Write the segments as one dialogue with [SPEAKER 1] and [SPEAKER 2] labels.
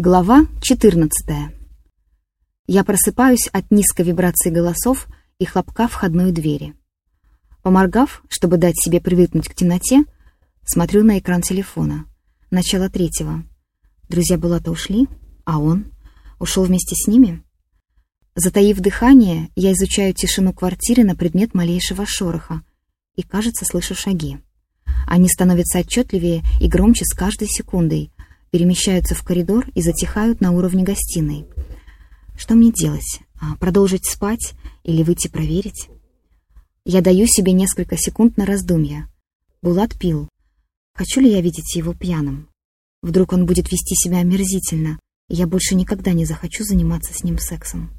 [SPEAKER 1] Глава 14. Я просыпаюсь от низкой вибрации голосов и хлопка входной двери. Поморгав, чтобы дать себе привыкнуть к темноте, смотрю на экран телефона. Начало третьего. Друзья Булата ушли, а он ушел вместе с ними. Затаив дыхание, я изучаю тишину квартиры на предмет малейшего шороха и, кажется, слышу шаги. Они становятся отчетливее и громче с каждой секундой — перемещаются в коридор и затихают на уровне гостиной. Что мне делать? А, продолжить спать или выйти проверить? Я даю себе несколько секунд на раздумья. Булат пил. Хочу ли я видеть его пьяным? Вдруг он будет вести себя омерзительно, и я больше никогда не захочу заниматься с ним сексом.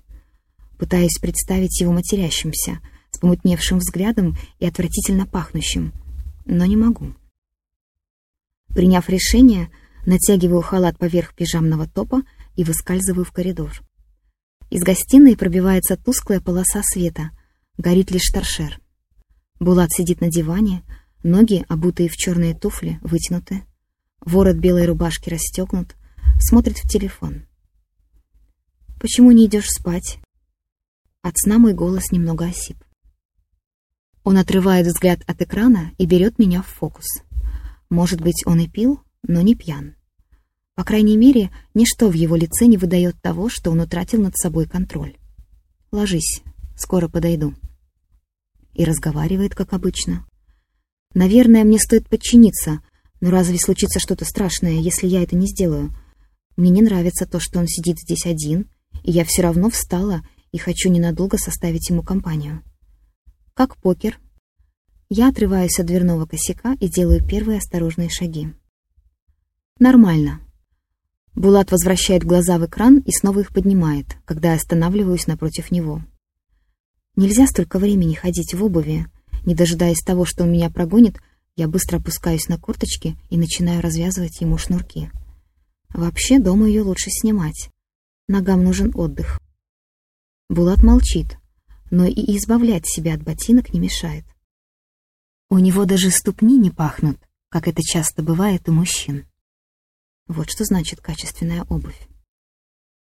[SPEAKER 1] Пытаюсь представить его матерящимся, с помутневшим взглядом и отвратительно пахнущим, но не могу. Приняв решение, натягиваю халат поверх пижамного топа и выскальзываю в коридор. Из гостиной пробивается тусклая полоса света, горит лишь торшер. Булат сидит на диване, ноги, обутые в черные туфли, вытянуты, ворот белой рубашки расстегнут, смотрит в телефон. «Почему не идешь спать?» От сна мой голос немного осип. Он отрывает взгляд от экрана и берет меня в фокус. Может быть, он и пил, но не пьян. По крайней мере, ничто в его лице не выдает того, что он утратил над собой контроль. «Ложись, скоро подойду». И разговаривает, как обычно. «Наверное, мне стоит подчиниться, но разве случится что-то страшное, если я это не сделаю? Мне не нравится то, что он сидит здесь один, и я все равно встала и хочу ненадолго составить ему компанию. Как покер. Я отрываюсь от дверного косяка и делаю первые осторожные шаги. Нормально. Булат возвращает глаза в экран и снова их поднимает, когда я останавливаюсь напротив него. Нельзя столько времени ходить в обуви. Не дожидаясь того, что он меня прогонит, я быстро опускаюсь на корточки и начинаю развязывать ему шнурки. Вообще, дома ее лучше снимать. Ногам нужен отдых. Булат молчит, но и избавлять себя от ботинок не мешает. У него даже ступни не пахнут, как это часто бывает у мужчин. Вот что значит качественная обувь.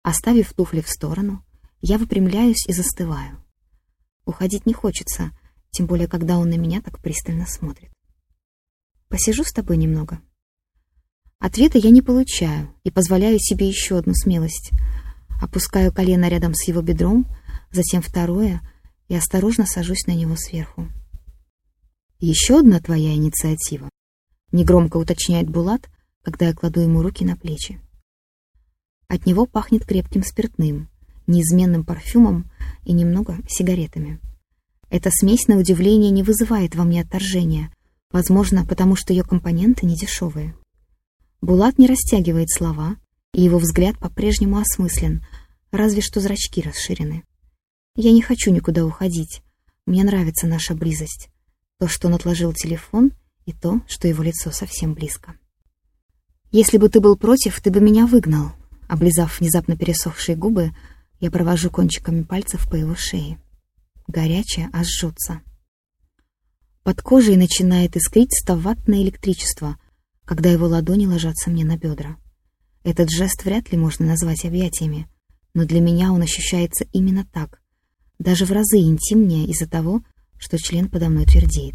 [SPEAKER 1] Оставив туфли в сторону, я выпрямляюсь и застываю. Уходить не хочется, тем более, когда он на меня так пристально смотрит. «Посижу с тобой немного». Ответа я не получаю и позволяю себе еще одну смелость. Опускаю колено рядом с его бедром, затем второе, и осторожно сажусь на него сверху. «Еще одна твоя инициатива», — негромко уточняет Булат, когда я кладу ему руки на плечи. От него пахнет крепким спиртным, неизменным парфюмом и немного сигаретами. Эта смесь, на удивление, не вызывает во мне отторжения, возможно, потому что ее компоненты не дешевые. Булат не растягивает слова, и его взгляд по-прежнему осмыслен, разве что зрачки расширены. Я не хочу никуда уходить. Мне нравится наша близость. То, что он отложил телефон, и то, что его лицо совсем близко. «Если бы ты был против, ты бы меня выгнал». Облизав внезапно пересохшие губы, я провожу кончиками пальцев по его шее. Горячее аж жжется. Под кожей начинает искрить ставатное электричество, когда его ладони ложатся мне на бедра. Этот жест вряд ли можно назвать объятиями, но для меня он ощущается именно так, даже в разы интимнее из-за того, что член подо мной твердеет.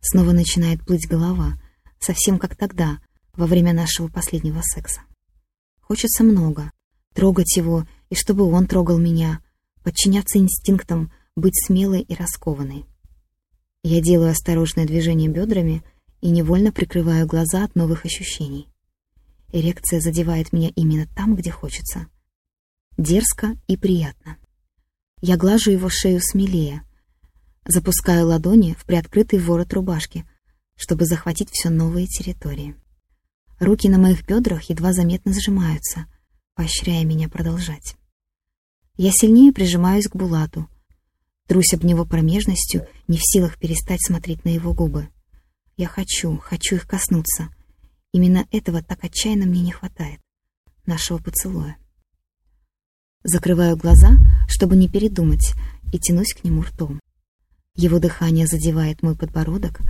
[SPEAKER 1] Снова начинает плыть голова, совсем как тогда — во время нашего последнего секса. Хочется много. Трогать его, и чтобы он трогал меня, подчиняться инстинктам, быть смелой и раскованной. Я делаю осторожное движение бедрами и невольно прикрываю глаза от новых ощущений. Эрекция задевает меня именно там, где хочется. Дерзко и приятно. Я глажу его шею смелее, запускаю ладони в приоткрытый ворот рубашки, чтобы захватить все новые территории. Руки на моих бедрах едва заметно сжимаются, поощряя меня продолжать. Я сильнее прижимаюсь к Булату, трусь об него промежностью, не в силах перестать смотреть на его губы. Я хочу, хочу их коснуться. Именно этого так отчаянно мне не хватает. Нашего поцелуя. Закрываю глаза, чтобы не передумать, и тянусь к нему ртом. Его дыхание задевает мой подбородок,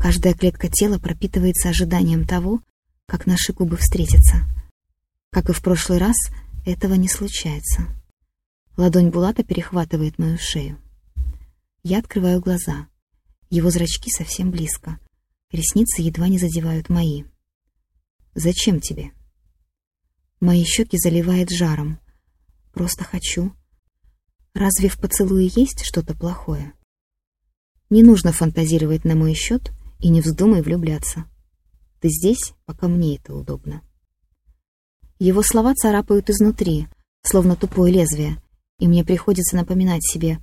[SPEAKER 1] каждая клетка тела пропитывается ожиданием того, как наши губы встретятся, Как и в прошлый раз, этого не случается. Ладонь Булата перехватывает мою шею. Я открываю глаза. Его зрачки совсем близко. Ресницы едва не задевают мои. «Зачем тебе?» Мои щеки заливает жаром. Просто хочу. Разве в поцелуе есть что-то плохое? Не нужно фантазировать на мой счет и не вздумай влюбляться. Ты здесь, пока мне это удобно. Его слова царапают изнутри, словно тупое лезвие, и мне приходится напоминать себе,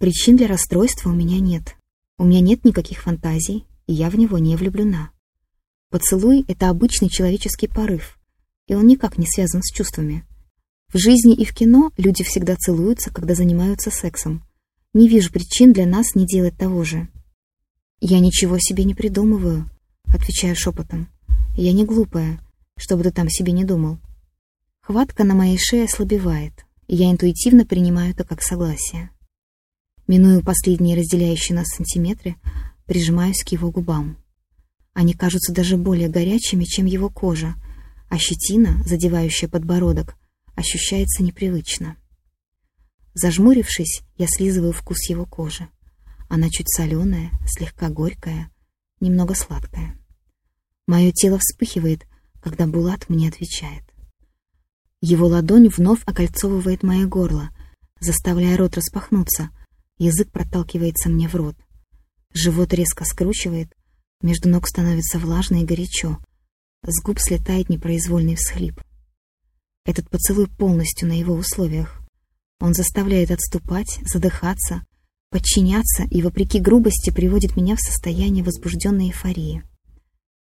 [SPEAKER 1] причин для расстройства у меня нет. У меня нет никаких фантазий, и я в него не влюблена. Поцелуй — это обычный человеческий порыв, и он никак не связан с чувствами. В жизни и в кино люди всегда целуются, когда занимаются сексом. Не вижу причин для нас не делать того же. «Я ничего себе не придумываю», — отвечаю шепотом. «Я не глупая, чтобы ты там себе не думал». Хватка на моей шее ослабевает, и я интуитивно принимаю это как согласие. Миную последние разделяющие нас сантиметры, прижимаюсь к его губам. Они кажутся даже более горячими, чем его кожа, а щетина, задевающая подбородок, ощущается непривычно. Зажмурившись, я слизываю вкус его кожи. Она чуть соленая, слегка горькая, немного сладкая. Мое тело вспыхивает, когда Булат мне отвечает. Его ладонь вновь окольцовывает мое горло, заставляя рот распахнуться. Язык проталкивается мне в рот. Живот резко скручивает, между ног становится влажно и горячо. С губ слетает непроизвольный всхлип. Этот поцелуй полностью на его условиях. Он заставляет отступать, задыхаться, подчиняться и, вопреки грубости, приводит меня в состояние возбужденной эйфории.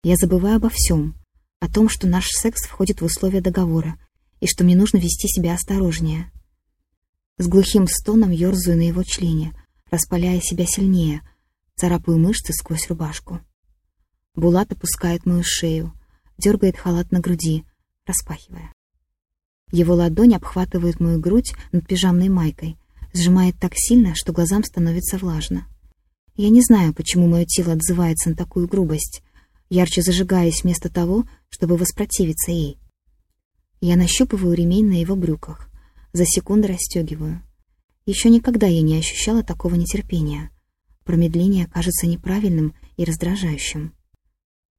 [SPEAKER 1] Я забываю обо всем, о том, что наш секс входит в условия договора, и что мне нужно вести себя осторожнее. С глухим стоном ерзаю на его члене, распаляя себя сильнее, царапаю мышцы сквозь рубашку. Булат опускает мою шею, дергает халат на груди, распахивая. Его ладонь обхватывает мою грудь над пижамной майкой, сжимает так сильно, что глазам становится влажно. Я не знаю, почему мое тело отзывается на такую грубость, ярче зажигаясь вместо того, чтобы воспротивиться ей. Я нащупываю ремень на его брюках. За секунду расстегиваю. Еще никогда я не ощущала такого нетерпения. Промедление кажется неправильным и раздражающим.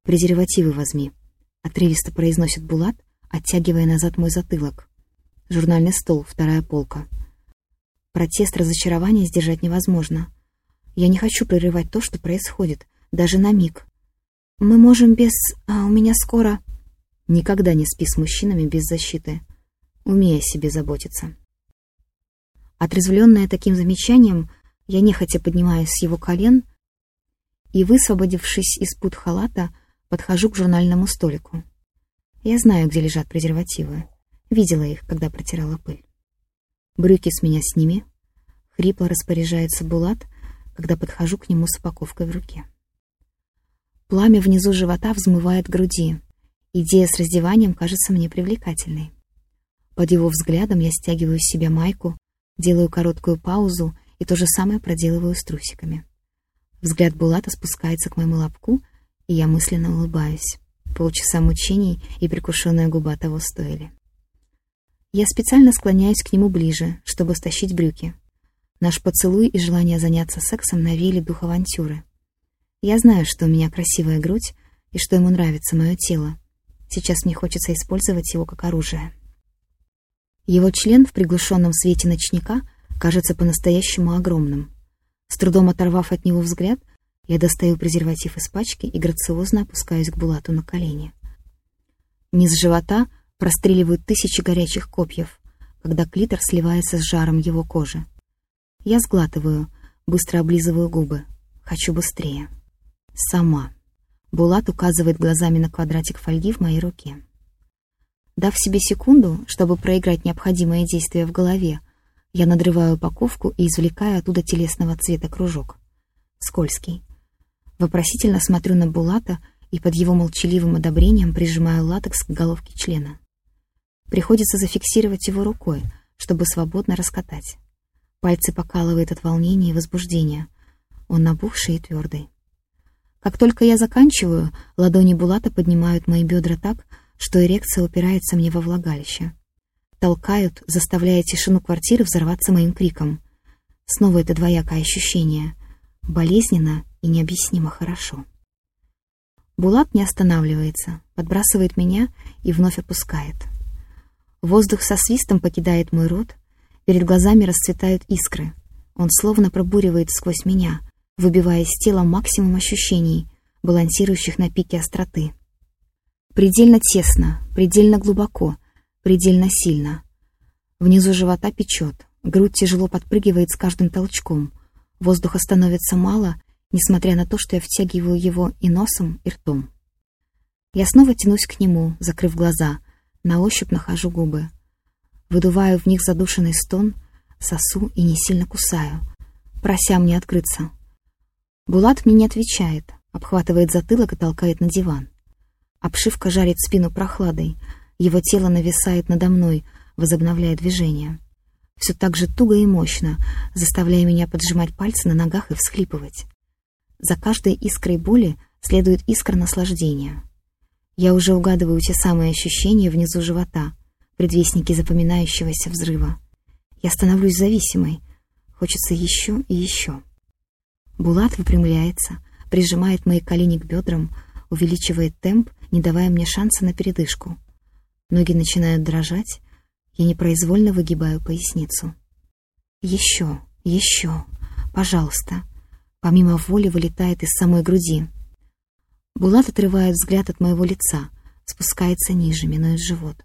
[SPEAKER 1] «Презервативы возьми», — отрывисто произносит Булат, оттягивая назад мой затылок. Журнальный стол, вторая полка. Протест разочарования сдержать невозможно. Я не хочу прерывать то, что происходит, даже на миг. «Мы можем без... А у меня скоро...» Никогда не спи с мужчинами без защиты. Умей о себе заботиться. Отрезвленная таким замечанием, я нехотя поднимаюсь с его колен и, высвободившись из пут халата, подхожу к журнальному столику. Я знаю, где лежат презервативы. Видела их, когда протирала пыль. Брюки с меня сними. Хрипло распоряжается Булат, когда подхожу к нему с упаковкой в руке. Пламя внизу живота взмывает груди, Идея с раздеванием кажется мне привлекательной. Под его взглядом я стягиваю с себя майку, делаю короткую паузу и то же самое проделываю с трусиками. Взгляд Булата спускается к моему лобку, и я мысленно улыбаюсь. Полчаса мучений и прикушенная губа того стоили. Я специально склоняюсь к нему ближе, чтобы стащить брюки. Наш поцелуй и желание заняться сексом навеяли дух авантюры. Я знаю, что у меня красивая грудь и что ему нравится мое тело, Сейчас мне хочется использовать его как оружие. Его член в приглушенном свете ночника кажется по-настоящему огромным. С трудом оторвав от него взгляд, я достаю презерватив из пачки и грациозно опускаюсь к Булату на колени. Низ живота простреливают тысячи горячих копьев, когда клитор сливается с жаром его кожи. Я сглатываю, быстро облизываю губы. Хочу быстрее. Сама. Булат указывает глазами на квадратик фольги в моей руке. Дав себе секунду, чтобы проиграть необходимое действие в голове, я надрываю упаковку и извлекаю оттуда телесного цвета кружок. Скользкий. Вопросительно смотрю на Булата и под его молчаливым одобрением прижимаю латекс к головке члена. Приходится зафиксировать его рукой, чтобы свободно раскатать. Пальцы покалывает от волнения и возбуждения. Он набухший и твердый. Как только я заканчиваю, ладони Булата поднимают мои бедра так, что эрекция упирается мне во влагалище. Толкают, заставляя тишину квартиры взорваться моим криком. Снова это двоякое ощущение. Болезненно и необъяснимо хорошо. Булат не останавливается, подбрасывает меня и вновь опускает. Воздух со свистом покидает мой рот, перед глазами расцветают искры. Он словно пробуривает сквозь меня, выбивая из тела максимум ощущений, балансирующих на пике остроты. Предельно тесно, предельно глубоко, предельно сильно. Внизу живота печет, грудь тяжело подпрыгивает с каждым толчком. Воздуха становится мало, несмотря на то, что я втягиваю его и носом, и ртом. Я снова тянусь к нему, закрыв глаза, на ощупь нахожу губы. Выдуваю в них задушенный стон, сосу и не сильно кусаю, прося мне открыться. Булат мне не отвечает, обхватывает затылок и толкает на диван. Обшивка жарит спину прохладой, его тело нависает надо мной, возобновляя движение. Все так же туго и мощно, заставляя меня поджимать пальцы на ногах и всхлипывать. За каждой искрой боли следует искра наслаждения. Я уже угадываю те самые ощущения внизу живота, предвестники запоминающегося взрыва. Я становлюсь зависимой. Хочется еще и еще. Булат выпрямляется, прижимает мои колени к бедрам, увеличивает темп, не давая мне шанса на передышку. Ноги начинают дрожать, я непроизвольно выгибаю поясницу. Еще, еще, пожалуйста помимо воли вылетает из самой груди. Булат отрывает взгляд от моего лица, спускается ниже, минует живот.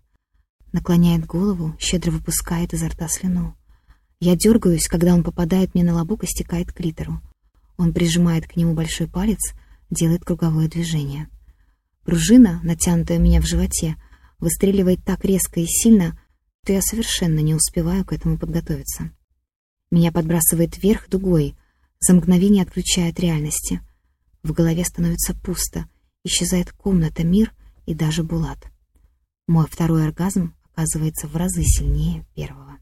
[SPEAKER 1] Наклоняет голову, щедро выпускает изо рта слюну. Я дергаюсь, когда он попадает мне на лобок и стекает к литеру. Он прижимает к нему большой палец, делает круговое движение. Пружина, натянутая у меня в животе, выстреливает так резко и сильно, что я совершенно не успеваю к этому подготовиться. Меня подбрасывает вверх дугой, за мгновение отключая от реальности. В голове становится пусто, исчезает комната, мир и даже Булат. Мой второй оргазм оказывается в разы сильнее первого.